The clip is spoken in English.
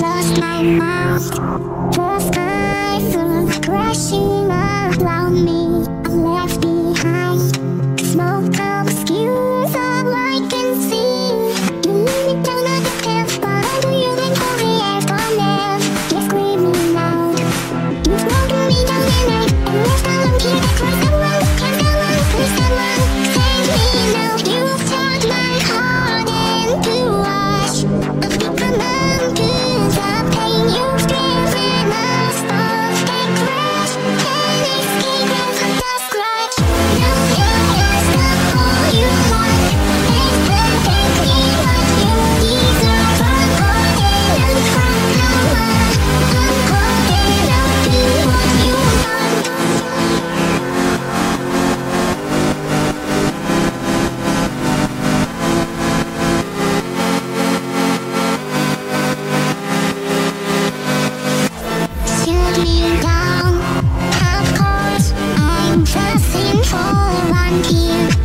lost my mind. The sky full crashing around me. down. Of course, I'm just in for one here.